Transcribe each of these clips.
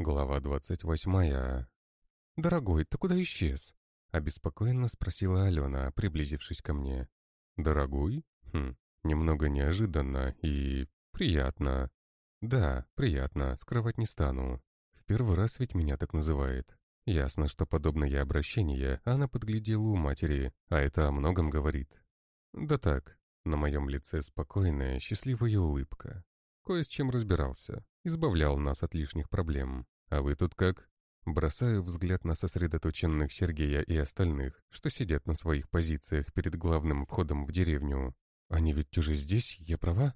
Глава двадцать восьмая. «Дорогой, ты куда исчез?» — обеспокоенно спросила Алена, приблизившись ко мне. «Дорогой? Хм, немного неожиданно и... приятно. Да, приятно, скрывать не стану. В первый раз ведь меня так называет. Ясно, что подобное обращение она подглядела у матери, а это о многом говорит. Да так, на моем лице спокойная, счастливая улыбка. Кое с чем разбирался, избавлял нас от лишних проблем. А вы тут как? Бросаю взгляд на сосредоточенных Сергея и остальных, что сидят на своих позициях перед главным входом в деревню. Они ведь уже здесь, я права?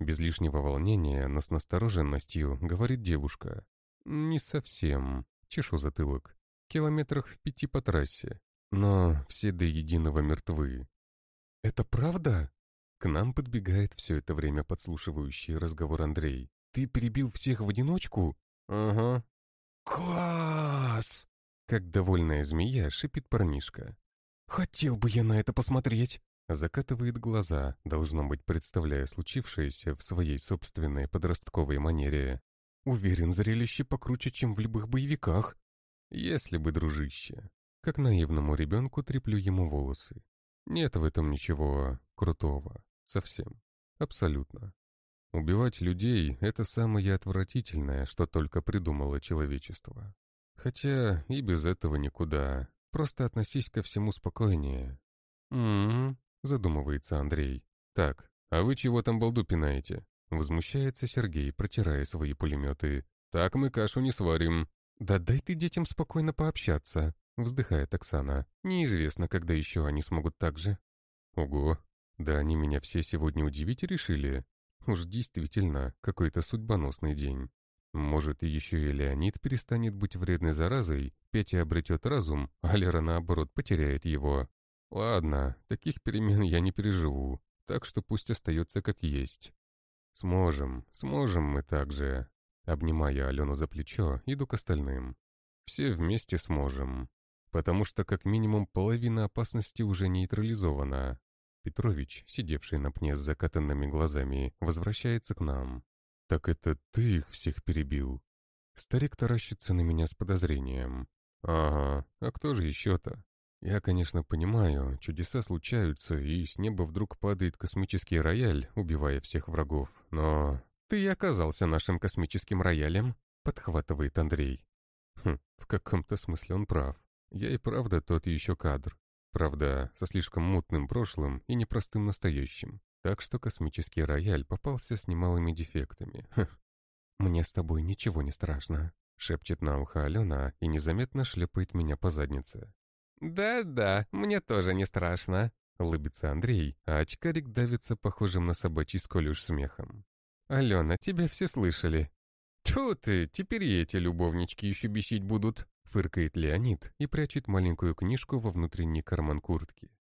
Без лишнего волнения, но с настороженностью, говорит девушка. Не совсем. Чешу затылок. Километрах в пяти по трассе. Но все до единого мертвы. «Это правда?» К нам подбегает все это время подслушивающий разговор Андрей. «Ты перебил всех в одиночку?» «Ага». «Класс!» Как довольная змея шипит парнишка. «Хотел бы я на это посмотреть!» Закатывает глаза, должно быть, представляя случившееся в своей собственной подростковой манере. «Уверен, зрелище покруче, чем в любых боевиках!» «Если бы, дружище!» Как наивному ребенку треплю ему волосы. Нет в этом ничего крутого. Совсем. Абсолютно. Убивать людей — это самое отвратительное, что только придумало человечество. Хотя и без этого никуда. Просто относись ко всему спокойнее. «М-м-м», задумывается Андрей. «Так, а вы чего там балду пинаете?» Возмущается Сергей, протирая свои пулеметы. «Так мы кашу не сварим». «Да дай ты детям спокойно пообщаться», вздыхает Оксана. «Неизвестно, когда еще они смогут так же». «Ого, да они меня все сегодня удивить решили. Уж действительно, какой-то судьбоносный день. Может, еще и Леонид перестанет быть вредной заразой, Петя обретет разум, а Лера, наоборот, потеряет его. Ладно, таких перемен я не переживу, так что пусть остается как есть. Сможем, сможем мы также. Обнимая Алену за плечо, иду к остальным. Все вместе сможем. Потому что как минимум половина опасности уже нейтрализована. Петрович, сидевший на пне с закатанными глазами, возвращается к нам. «Так это ты их всех перебил?» Старик таращится на меня с подозрением. «Ага, а кто же еще-то?» Я, конечно, понимаю, чудеса случаются, и с неба вдруг падает космический рояль, убивая всех врагов, но... «Ты и оказался нашим космическим роялем», — подхватывает Андрей. Хм, в каком-то смысле он прав. Я и правда тот еще кадр. Правда, со слишком мутным прошлым и непростым настоящим. Так что космический рояль попался с немалыми дефектами. «Мне с тобой ничего не страшно», — шепчет на ухо Алена и незаметно шлепает меня по заднице. «Да-да, мне тоже не страшно», — улыбится Андрей, а очкарик давится похожим на собачий сколюш смехом. «Алена, тебя все слышали». «Тьфу ты, теперь эти любовнички еще бесить будут», Фыркает Леонид и прячет маленькую книжку во внутренний карман куртки.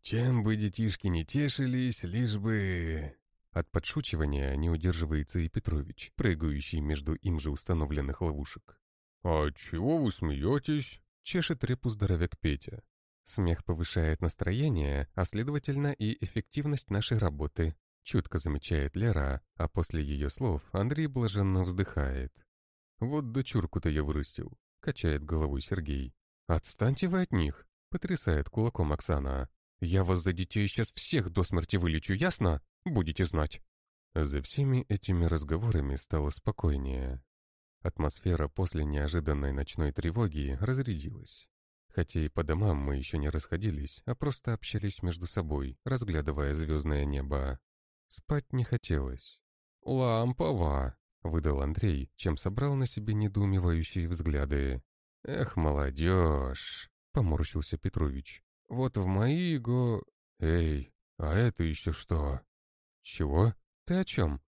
«Чем бы детишки не тешились, лишь бы...» От подшучивания не удерживается и Петрович, прыгающий между им же установленных ловушек. «А чего вы смеетесь?» — чешет репу здоровяк Петя. Смех повышает настроение, а следовательно и эффективность нашей работы. Чутко замечает Лера, а после ее слов Андрей блаженно вздыхает. «Вот дочурку-то я вырастил. Качает головой Сергей. «Отстаньте вы от них!» Потрясает кулаком Оксана. «Я вас за детей сейчас всех до смерти вылечу, ясно? Будете знать!» За всеми этими разговорами стало спокойнее. Атмосфера после неожиданной ночной тревоги разрядилась. Хотя и по домам мы еще не расходились, а просто общались между собой, разглядывая звездное небо. Спать не хотелось. «Лампова!» — выдал Андрей, чем собрал на себе недоумевающие взгляды. «Эх, молодежь!» — поморщился Петрович. «Вот в мои го... Эй, а это еще что?» «Чего? Ты о чем?»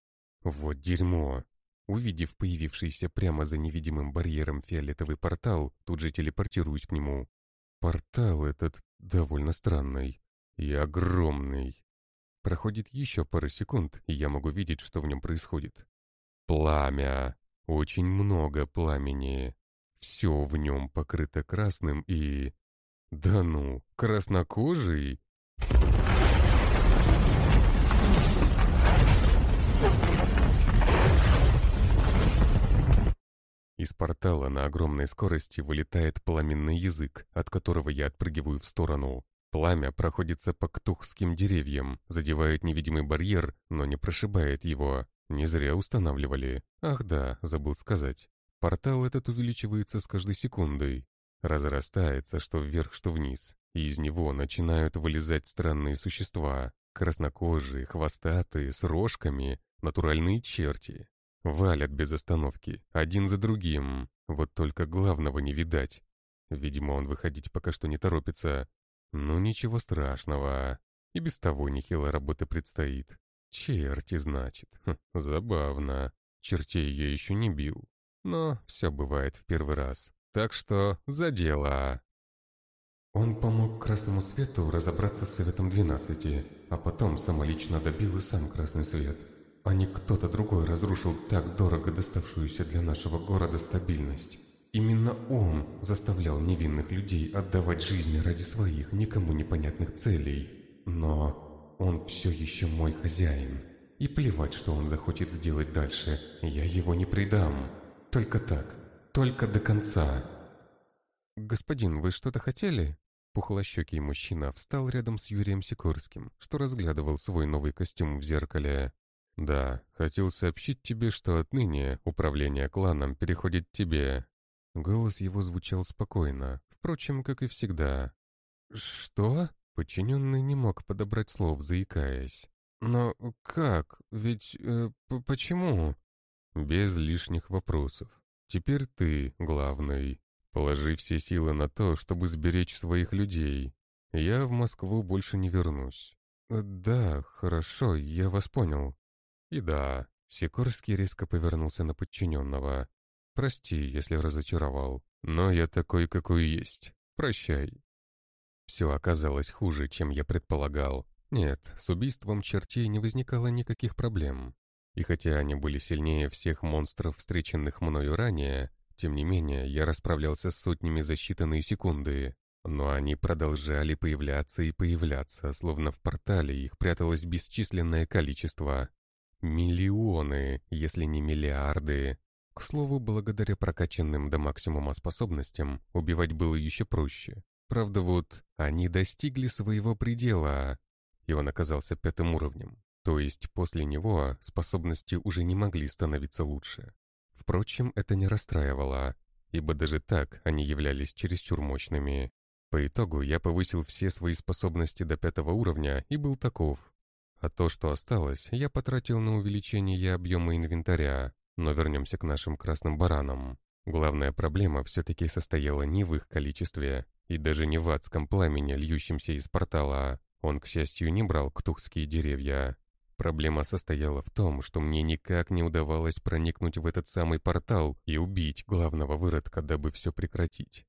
«Вот дерьмо!» Увидев появившийся прямо за невидимым барьером фиолетовый портал, тут же телепортируюсь к нему. Портал этот довольно странный и огромный. Проходит еще пара секунд, и я могу видеть, что в нем происходит. Пламя. Очень много пламени. Все в нем покрыто красным и... Да ну, краснокожий? Из портала на огромной скорости вылетает пламенный язык, от которого я отпрыгиваю в сторону. Пламя проходится по ктухским деревьям, задевает невидимый барьер, но не прошибает его. Не зря устанавливали. Ах да, забыл сказать. Портал этот увеличивается с каждой секундой. Разрастается что вверх, что вниз. И из него начинают вылезать странные существа. Краснокожие, хвостатые, с рожками, натуральные черти. Валят без остановки, один за другим. Вот только главного не видать. Видимо, он выходить пока что не торопится. Ну, ничего страшного. И без того нехило работы предстоит. Черти, значит. Хм, забавно. Чертей я еще не бил. Но все бывает в первый раз. Так что за дело. Он помог Красному Свету разобраться с Советом 12, а потом самолично добил и сам Красный Свет а не кто-то другой разрушил так дорого доставшуюся для нашего города стабильность. Именно он заставлял невинных людей отдавать жизни ради своих никому непонятных целей. Но он все еще мой хозяин. И плевать, что он захочет сделать дальше, я его не предам. Только так, только до конца. «Господин, вы что-то хотели?» Пухлощекий мужчина встал рядом с Юрием Сикорским, что разглядывал свой новый костюм в зеркале. «Да, хотел сообщить тебе, что отныне управление кланом переходит тебе». Голос его звучал спокойно, впрочем, как и всегда. «Что?» Подчиненный не мог подобрать слов, заикаясь. «Но как? Ведь... Э, почему?» «Без лишних вопросов. Теперь ты, главный. Положи все силы на то, чтобы сберечь своих людей. Я в Москву больше не вернусь». «Да, хорошо, я вас понял. И да, Сикорский резко повернулся на подчиненного. «Прости, если разочаровал, но я такой, какой есть. Прощай». Все оказалось хуже, чем я предполагал. Нет, с убийством чертей не возникало никаких проблем. И хотя они были сильнее всех монстров, встреченных мною ранее, тем не менее, я расправлялся с сотнями за считанные секунды. Но они продолжали появляться и появляться, словно в портале их пряталось бесчисленное количество. Миллионы, если не миллиарды. К слову, благодаря прокачанным до максимума способностям, убивать было еще проще. Правда вот, они достигли своего предела, и он оказался пятым уровнем. То есть после него способности уже не могли становиться лучше. Впрочем, это не расстраивало, ибо даже так они являлись чересчур мощными. По итогу я повысил все свои способности до пятого уровня и был таков. А то, что осталось, я потратил на увеличение объема инвентаря. Но вернемся к нашим красным баранам. Главная проблема все-таки состояла не в их количестве, и даже не в адском пламени, льющемся из портала. Он, к счастью, не брал ктухские деревья. Проблема состояла в том, что мне никак не удавалось проникнуть в этот самый портал и убить главного выродка, дабы все прекратить.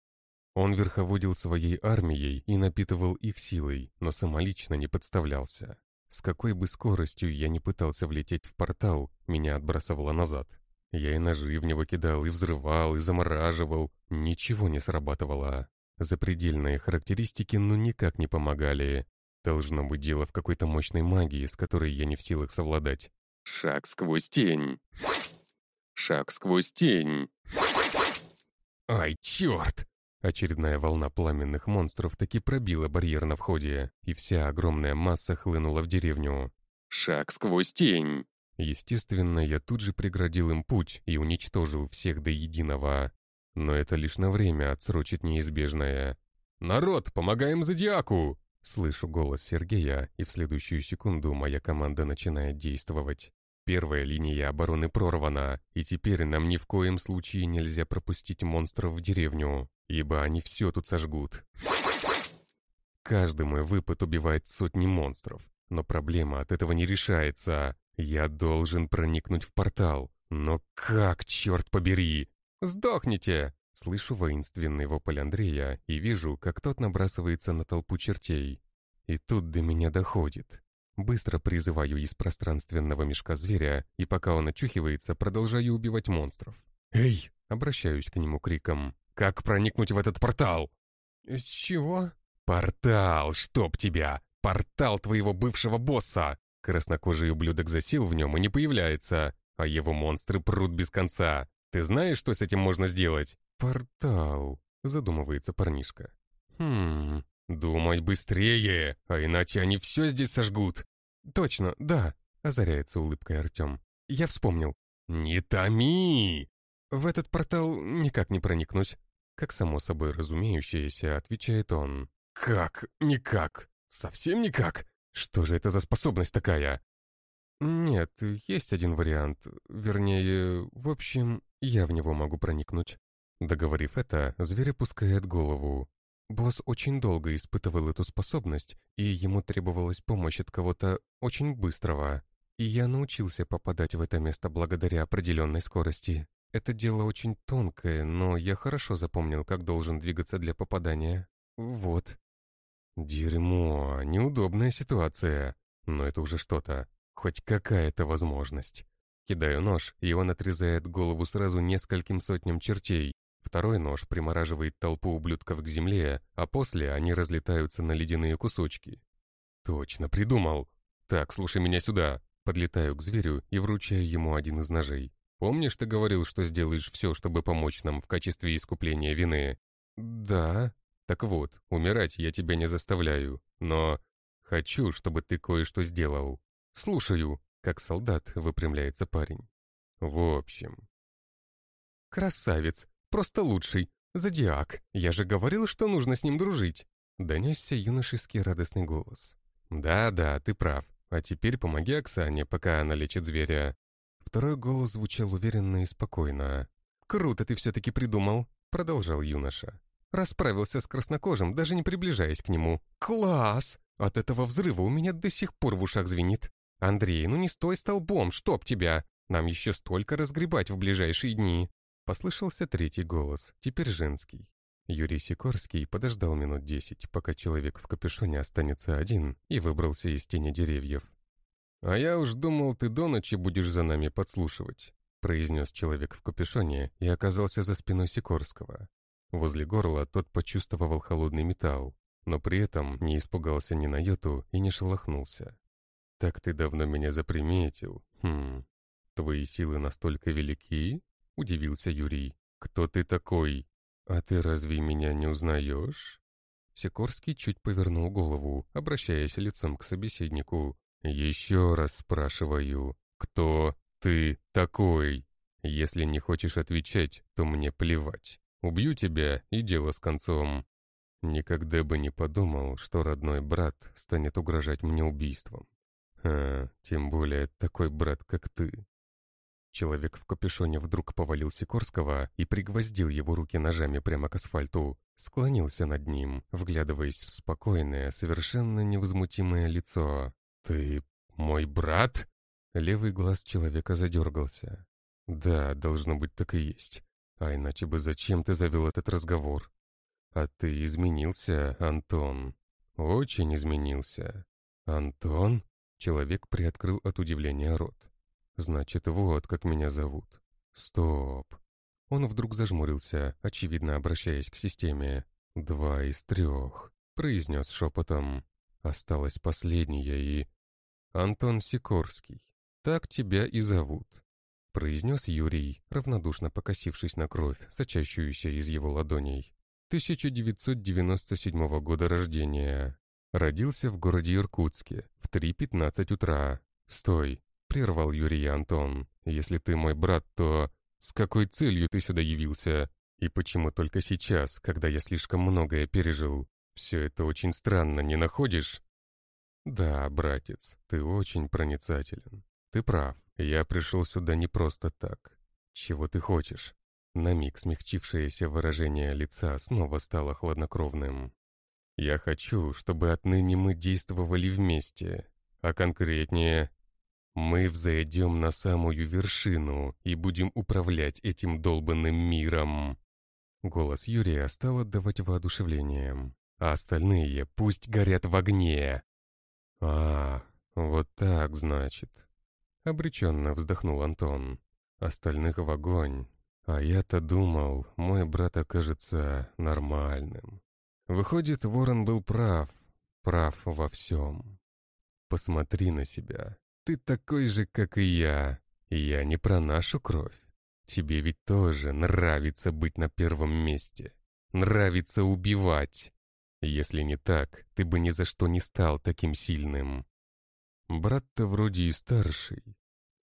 Он верховодил своей армией и напитывал их силой, но самолично не подставлялся. С какой бы скоростью я не пытался влететь в портал, меня отбрасывало назад. Я и ножи в него кидал, и взрывал, и замораживал. Ничего не срабатывало. Запредельные характеристики ну никак не помогали. Должно быть дело в какой-то мощной магии, с которой я не в силах совладать. Шаг сквозь тень. Шаг сквозь тень. Ай, черт! Очередная волна пламенных монстров таки пробила барьер на входе, и вся огромная масса хлынула в деревню. Шаг сквозь тень! Естественно, я тут же преградил им путь и уничтожил всех до единого. Но это лишь на время отсрочит неизбежное. «Народ, помогаем Зодиаку!» Слышу голос Сергея, и в следующую секунду моя команда начинает действовать. Первая линия обороны прорвана, и теперь нам ни в коем случае нельзя пропустить монстров в деревню ибо они все тут сожгут. Каждый мой выпад убивает сотни монстров, но проблема от этого не решается. Я должен проникнуть в портал. Но как, черт побери? Сдохните! Слышу воинственный вопль Андрея и вижу, как тот набрасывается на толпу чертей. И тут до меня доходит. Быстро призываю из пространственного мешка зверя, и пока он очухивается, продолжаю убивать монстров. «Эй!» — обращаюсь к нему криком. Как проникнуть в этот портал?» «Э, «Чего?» «Портал, чтоб тебя! Портал твоего бывшего босса!» Краснокожий ублюдок засел в нем и не появляется, а его монстры прут без конца. Ты знаешь, что с этим можно сделать?» «Портал», — задумывается парнишка. «Хм, думай быстрее, а иначе они все здесь сожгут». «Точно, да», — озаряется улыбкой Артем. «Я вспомнил». «Не томи!» «В этот портал никак не проникнуть», — как само собой разумеющееся, отвечает он. «Как? Никак? Совсем никак? Что же это за способность такая?» «Нет, есть один вариант. Вернее, в общем, я в него могу проникнуть». Договорив это, зверь опускает голову. Босс очень долго испытывал эту способность, и ему требовалась помощь от кого-то очень быстрого. И я научился попадать в это место благодаря определенной скорости. Это дело очень тонкое, но я хорошо запомнил, как должен двигаться для попадания. Вот. Дерьмо, неудобная ситуация. Но это уже что-то. Хоть какая-то возможность. Кидаю нож, и он отрезает голову сразу нескольким сотням чертей. Второй нож примораживает толпу ублюдков к земле, а после они разлетаются на ледяные кусочки. Точно, придумал. Так, слушай меня сюда. Подлетаю к зверю и вручаю ему один из ножей. «Помнишь, ты говорил, что сделаешь все, чтобы помочь нам в качестве искупления вины?» «Да». «Так вот, умирать я тебя не заставляю, но хочу, чтобы ты кое-что сделал». «Слушаю», — как солдат выпрямляется парень. «В общем...» «Красавец, просто лучший, зодиак, я же говорил, что нужно с ним дружить», — донесся юношеский радостный голос. «Да-да, ты прав. А теперь помоги Оксане, пока она лечит зверя». Второй голос звучал уверенно и спокойно. «Круто ты все-таки придумал», — продолжал юноша. «Расправился с краснокожим, даже не приближаясь к нему. Класс! От этого взрыва у меня до сих пор в ушах звенит. Андрей, ну не стой столбом, чтоб тебя! Нам еще столько разгребать в ближайшие дни!» Послышался третий голос, теперь женский. Юрий Сикорский подождал минут десять, пока человек в капюшоне останется один, и выбрался из тени деревьев. «А я уж думал, ты до ночи будешь за нами подслушивать», произнес человек в капюшоне и оказался за спиной Сикорского. Возле горла тот почувствовал холодный металл, но при этом не испугался ни на йоту и не шелохнулся. «Так ты давно меня заприметил. Хм, твои силы настолько велики?» — удивился Юрий. «Кто ты такой?» «А ты разве меня не узнаешь?» Сикорский чуть повернул голову, обращаясь лицом к собеседнику. «Еще раз спрашиваю, кто ты такой? Если не хочешь отвечать, то мне плевать. Убью тебя, и дело с концом». Никогда бы не подумал, что родной брат станет угрожать мне убийством. А, тем более такой брат, как ты. Человек в капюшоне вдруг повалил Сикорского и пригвоздил его руки ножами прямо к асфальту. Склонился над ним, вглядываясь в спокойное, совершенно невозмутимое лицо. «Ты мой брат?» Левый глаз человека задергался. «Да, должно быть так и есть. А иначе бы зачем ты завел этот разговор? А ты изменился, Антон. Очень изменился. Антон?» Человек приоткрыл от удивления рот. Значит, вот как меня зовут. Стоп. Он вдруг зажмурился, очевидно обращаясь к системе. «Два из трех», — произнес шепотом. Осталась последняя и... «Антон Сикорский. Так тебя и зовут», — произнес Юрий, равнодушно покосившись на кровь, сочащуюся из его ладоней. 1997 года рождения. Родился в городе Иркутске в 3.15 утра. Стой, — прервал Юрий Антон. «Если ты мой брат, то с какой целью ты сюда явился? И почему только сейчас, когда я слишком многое пережил? Все это очень странно, не находишь?» «Да, братец, ты очень проницателен. Ты прав, я пришел сюда не просто так. Чего ты хочешь?» На миг смягчившееся выражение лица снова стало хладнокровным. «Я хочу, чтобы отныне мы действовали вместе, а конкретнее мы взойдем на самую вершину и будем управлять этим долбанным миром. Голос Юрия стал отдавать воодушевлением, а остальные пусть горят в огне. А, вот так, значит. Обреченно вздохнул Антон. Остальных в огонь. А я-то думал, мой брат окажется нормальным. Выходит, Ворон был прав, прав во всем. Посмотри на себя. Ты такой же, как и я. И я не про нашу кровь. Тебе ведь тоже нравится быть на первом месте. Нравится убивать. Если не так, ты бы ни за что не стал таким сильным. Брат-то вроде и старший.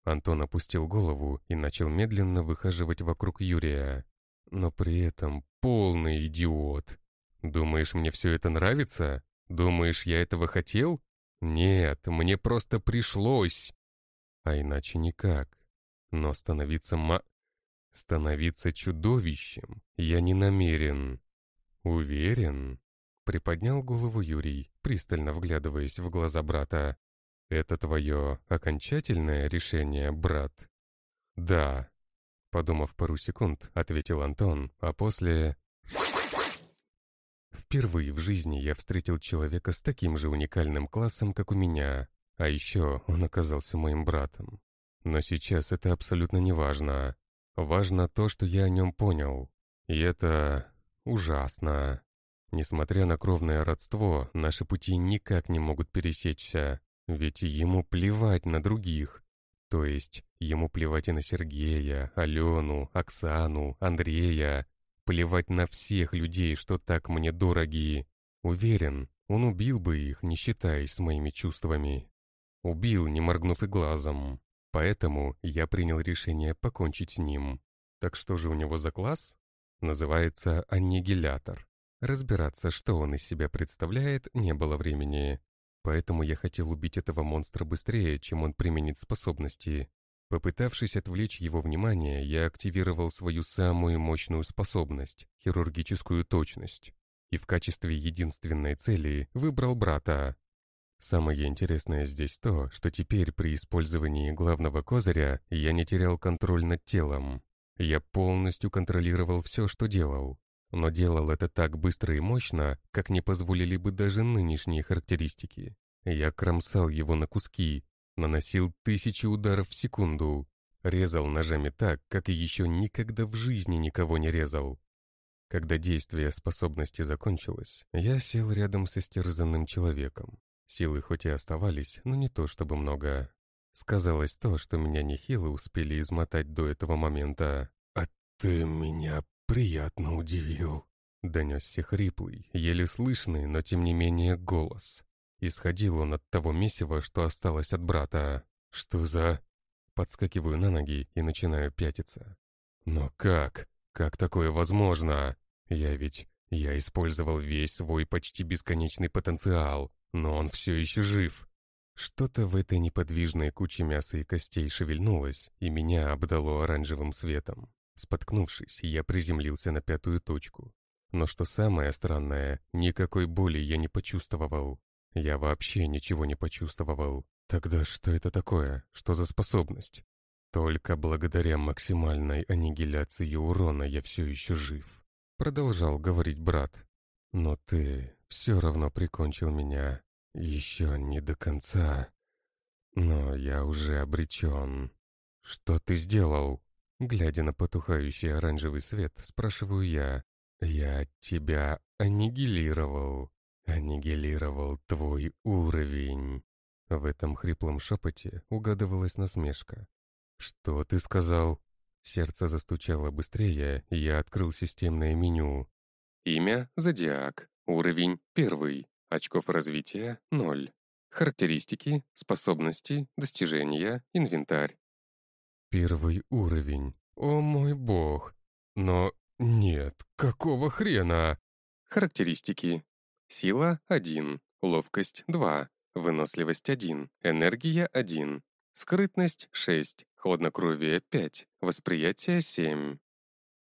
Антон опустил голову и начал медленно выхаживать вокруг Юрия. Но при этом полный идиот. Думаешь, мне все это нравится? Думаешь, я этого хотел? Нет, мне просто пришлось. А иначе никак. Но становиться ма... Становиться чудовищем я не намерен. Уверен? Приподнял голову Юрий, пристально вглядываясь в глаза брата. «Это твое окончательное решение, брат?» «Да», — подумав пару секунд, ответил Антон, а после... Впервые в жизни я встретил человека с таким же уникальным классом, как у меня, а еще он оказался моим братом. Но сейчас это абсолютно не важно. Важно то, что я о нем понял. И это ужасно. Несмотря на кровное родство, наши пути никак не могут пересечься, ведь ему плевать на других. То есть, ему плевать и на Сергея, Алену, Оксану, Андрея, плевать на всех людей, что так мне дороги. Уверен, он убил бы их, не считаясь с моими чувствами. Убил, не моргнув и глазом. Поэтому я принял решение покончить с ним. Так что же у него за класс? Называется аннигилятор. Разбираться, что он из себя представляет, не было времени. Поэтому я хотел убить этого монстра быстрее, чем он применит способности. Попытавшись отвлечь его внимание, я активировал свою самую мощную способность — хирургическую точность. И в качестве единственной цели выбрал брата. Самое интересное здесь то, что теперь при использовании главного козыря я не терял контроль над телом. Я полностью контролировал все, что делал но делал это так быстро и мощно, как не позволили бы даже нынешние характеристики. Я кромсал его на куски, наносил тысячи ударов в секунду, резал ножами так, как и еще никогда в жизни никого не резал. Когда действие способности закончилось, я сел рядом с истерзанным человеком. Силы хоть и оставались, но не то чтобы много. Сказалось то, что меня нехило успели измотать до этого момента. «А ты меня приятно удивил», — донесся хриплый, еле слышный, но тем не менее голос. Исходил он от того месива, что осталось от брата. «Что за...» Подскакиваю на ноги и начинаю пятиться. «Но как? Как такое возможно? Я ведь... Я использовал весь свой почти бесконечный потенциал, но он все еще жив». Что-то в этой неподвижной куче мяса и костей шевельнулось, и меня обдало оранжевым светом. Споткнувшись, я приземлился на пятую точку. Но что самое странное, никакой боли я не почувствовал. Я вообще ничего не почувствовал. Тогда что это такое? Что за способность? Только благодаря максимальной аннигиляции урона я все еще жив. Продолжал говорить брат. Но ты все равно прикончил меня. Еще не до конца. Но я уже обречен. Что ты сделал? Глядя на потухающий оранжевый свет, спрашиваю я. «Я тебя аннигилировал. Аннигилировал твой уровень». В этом хриплом шепоте угадывалась насмешка. «Что ты сказал?» Сердце застучало быстрее, и я открыл системное меню. Имя — Зодиак. Уровень — первый. Очков развития — ноль. Характеристики, способности, достижения, инвентарь. Первый уровень. О мой бог. Но нет, какого хрена? Характеристики. Сила — 1, ловкость — 2, выносливость — 1, энергия — 1, скрытность — 6, хладнокровие — 5, восприятие — 7.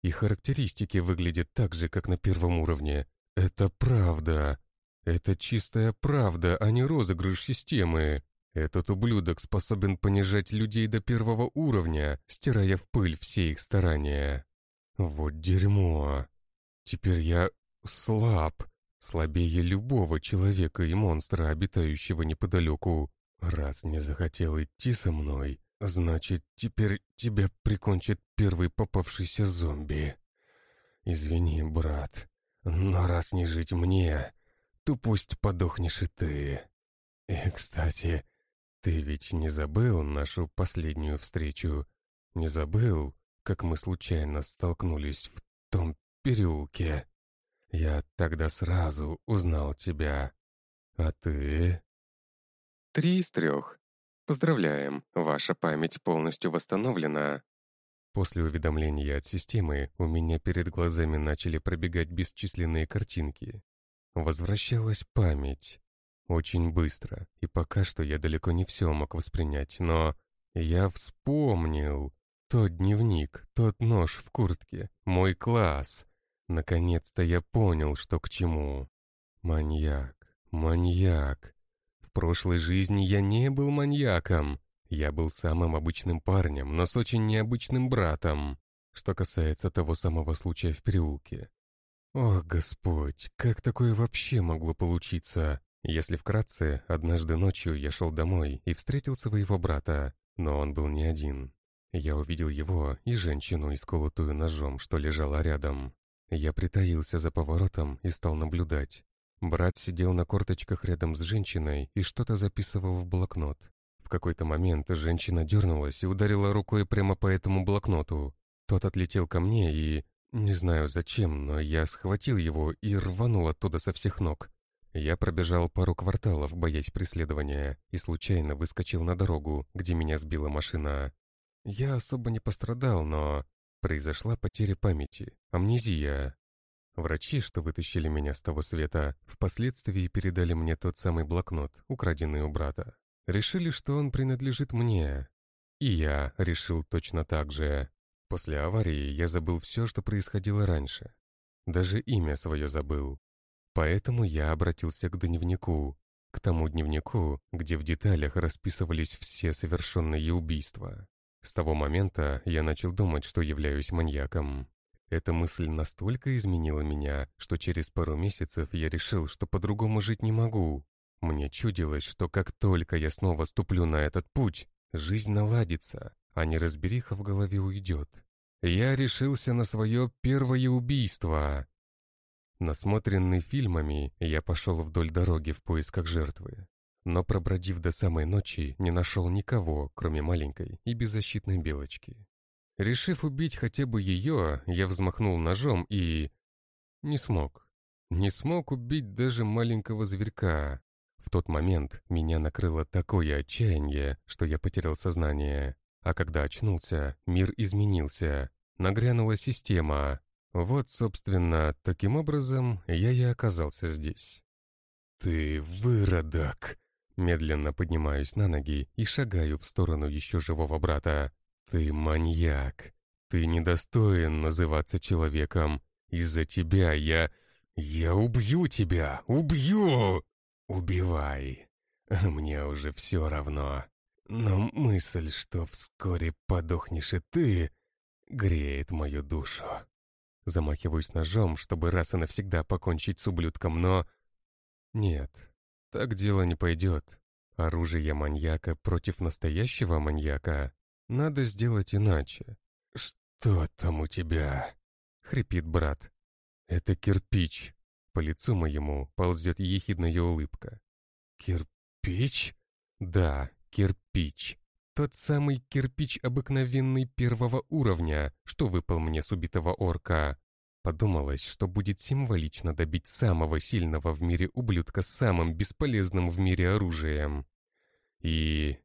И характеристики выглядят так же, как на первом уровне. Это правда. Это чистая правда, а не розыгрыш системы. Этот ублюдок способен понижать людей до первого уровня, стирая в пыль все их старания. Вот дерьмо. Теперь я слаб, слабее любого человека и монстра, обитающего неподалеку. Раз не захотел идти со мной, значит, теперь тебя прикончит первый попавшийся зомби. Извини, брат, но раз не жить мне, то пусть подохнешь и ты. И, кстати, «Ты ведь не забыл нашу последнюю встречу? Не забыл, как мы случайно столкнулись в том переулке. Я тогда сразу узнал тебя. А ты?» «Три из трех. Поздравляем, ваша память полностью восстановлена». После уведомления от системы у меня перед глазами начали пробегать бесчисленные картинки. Возвращалась память. Очень быстро, и пока что я далеко не все мог воспринять, но я вспомнил. Тот дневник, тот нож в куртке, мой класс. Наконец-то я понял, что к чему. Маньяк, маньяк. В прошлой жизни я не был маньяком. Я был самым обычным парнем, но с очень необычным братом. Что касается того самого случая в переулке. Ох, Господь, как такое вообще могло получиться? Если вкратце, однажды ночью я шел домой и встретил своего брата, но он был не один. Я увидел его и женщину, исколотую ножом, что лежала рядом. Я притаился за поворотом и стал наблюдать. Брат сидел на корточках рядом с женщиной и что-то записывал в блокнот. В какой-то момент женщина дернулась и ударила рукой прямо по этому блокноту. Тот отлетел ко мне и... Не знаю зачем, но я схватил его и рванул оттуда со всех ног. Я пробежал пару кварталов, боясь преследования, и случайно выскочил на дорогу, где меня сбила машина. Я особо не пострадал, но... Произошла потеря памяти, амнезия. Врачи, что вытащили меня с того света, впоследствии передали мне тот самый блокнот, украденный у брата. Решили, что он принадлежит мне. И я решил точно так же. После аварии я забыл все, что происходило раньше. Даже имя свое забыл. Поэтому я обратился к дневнику, к тому дневнику, где в деталях расписывались все совершенные убийства. С того момента я начал думать, что являюсь маньяком. Эта мысль настолько изменила меня, что через пару месяцев я решил, что по-другому жить не могу. Мне чудилось, что как только я снова ступлю на этот путь, жизнь наладится, а неразбериха в голове уйдет. Я решился на свое первое убийство. Насмотренный фильмами, я пошел вдоль дороги в поисках жертвы. Но пробродив до самой ночи, не нашел никого, кроме маленькой и беззащитной белочки. Решив убить хотя бы ее, я взмахнул ножом и... Не смог. Не смог убить даже маленького зверька. В тот момент меня накрыло такое отчаяние, что я потерял сознание. А когда очнулся, мир изменился. Нагрянула система. Вот, собственно, таким образом я и оказался здесь. «Ты выродок!» Медленно поднимаюсь на ноги и шагаю в сторону еще живого брата. «Ты маньяк. Ты недостоин называться человеком. Из-за тебя я... Я убью тебя! Убью! Убивай! Мне уже все равно. Но мысль, что вскоре подохнешь и ты, греет мою душу. Замахиваюсь ножом, чтобы раз и навсегда покончить с ублюдком, но... Нет, так дело не пойдет. Оружие маньяка против настоящего маньяка надо сделать иначе. «Что там у тебя?» — хрипит брат. «Это кирпич». По лицу моему ползет ехидная улыбка. «Кирпич?» «Да, кирпич. Тот самый кирпич обыкновенный первого уровня, что выпал мне с убитого орка. Подумалось, что будет символично добить самого сильного в мире ублюдка самым бесполезным в мире оружием. И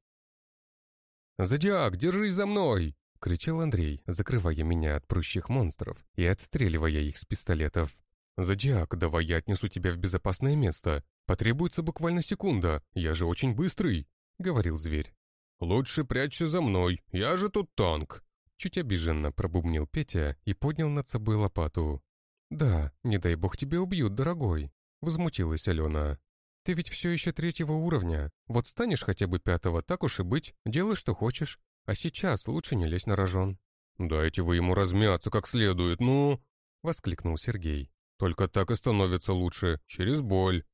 «Зодиак, держись за мной!» — кричал Андрей, закрывая меня от прущих монстров и отстреливая их с пистолетов. «Зодиак, давай я отнесу тебя в безопасное место. Потребуется буквально секунда, я же очень быстрый», — говорил зверь. «Лучше прячься за мной, я же тут танк!» Чуть обиженно пробубнил Петя и поднял над собой лопату. «Да, не дай бог тебя убьют, дорогой», — возмутилась Алена. Ты ведь все еще третьего уровня. Вот станешь хотя бы пятого, так уж и быть, делай, что хочешь. А сейчас лучше не лезь на рожон». «Дайте вы ему размяться как следует, ну!» — воскликнул Сергей. «Только так и становится лучше, через боль».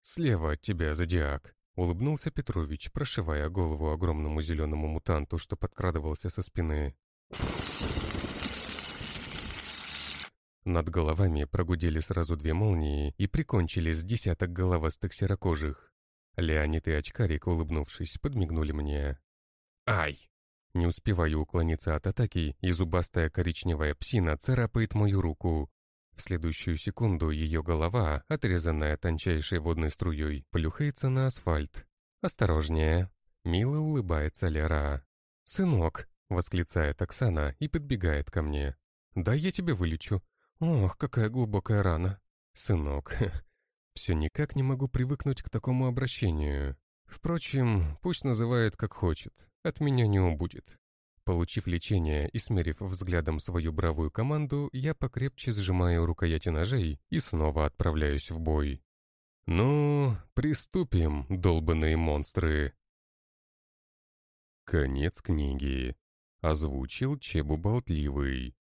«Слева от тебя, зодиак», — улыбнулся Петрович, прошивая голову огромному зеленому мутанту, что подкрадывался со спины. Над головами прогудели сразу две молнии и прикончили с десяток головастых серокожих. Леонид и очкарик, улыбнувшись, подмигнули мне. «Ай!» Не успеваю уклониться от атаки, и зубастая коричневая псина царапает мою руку. В следующую секунду ее голова, отрезанная тончайшей водной струей, плюхается на асфальт. «Осторожнее!» Мило улыбается Лера. «Сынок!» — восклицает Оксана и подбегает ко мне. «Да я тебе вылечу. Ох, какая глубокая рана!» «Сынок!» Все никак не могу привыкнуть к такому обращению. Впрочем, пусть называет как хочет, от меня не убудет. Получив лечение и смерив взглядом свою бравую команду, я покрепче сжимаю рукояти ножей и снова отправляюсь в бой. Ну, приступим, долбанные монстры. Конец книги. Озвучил Чебу Болтливый.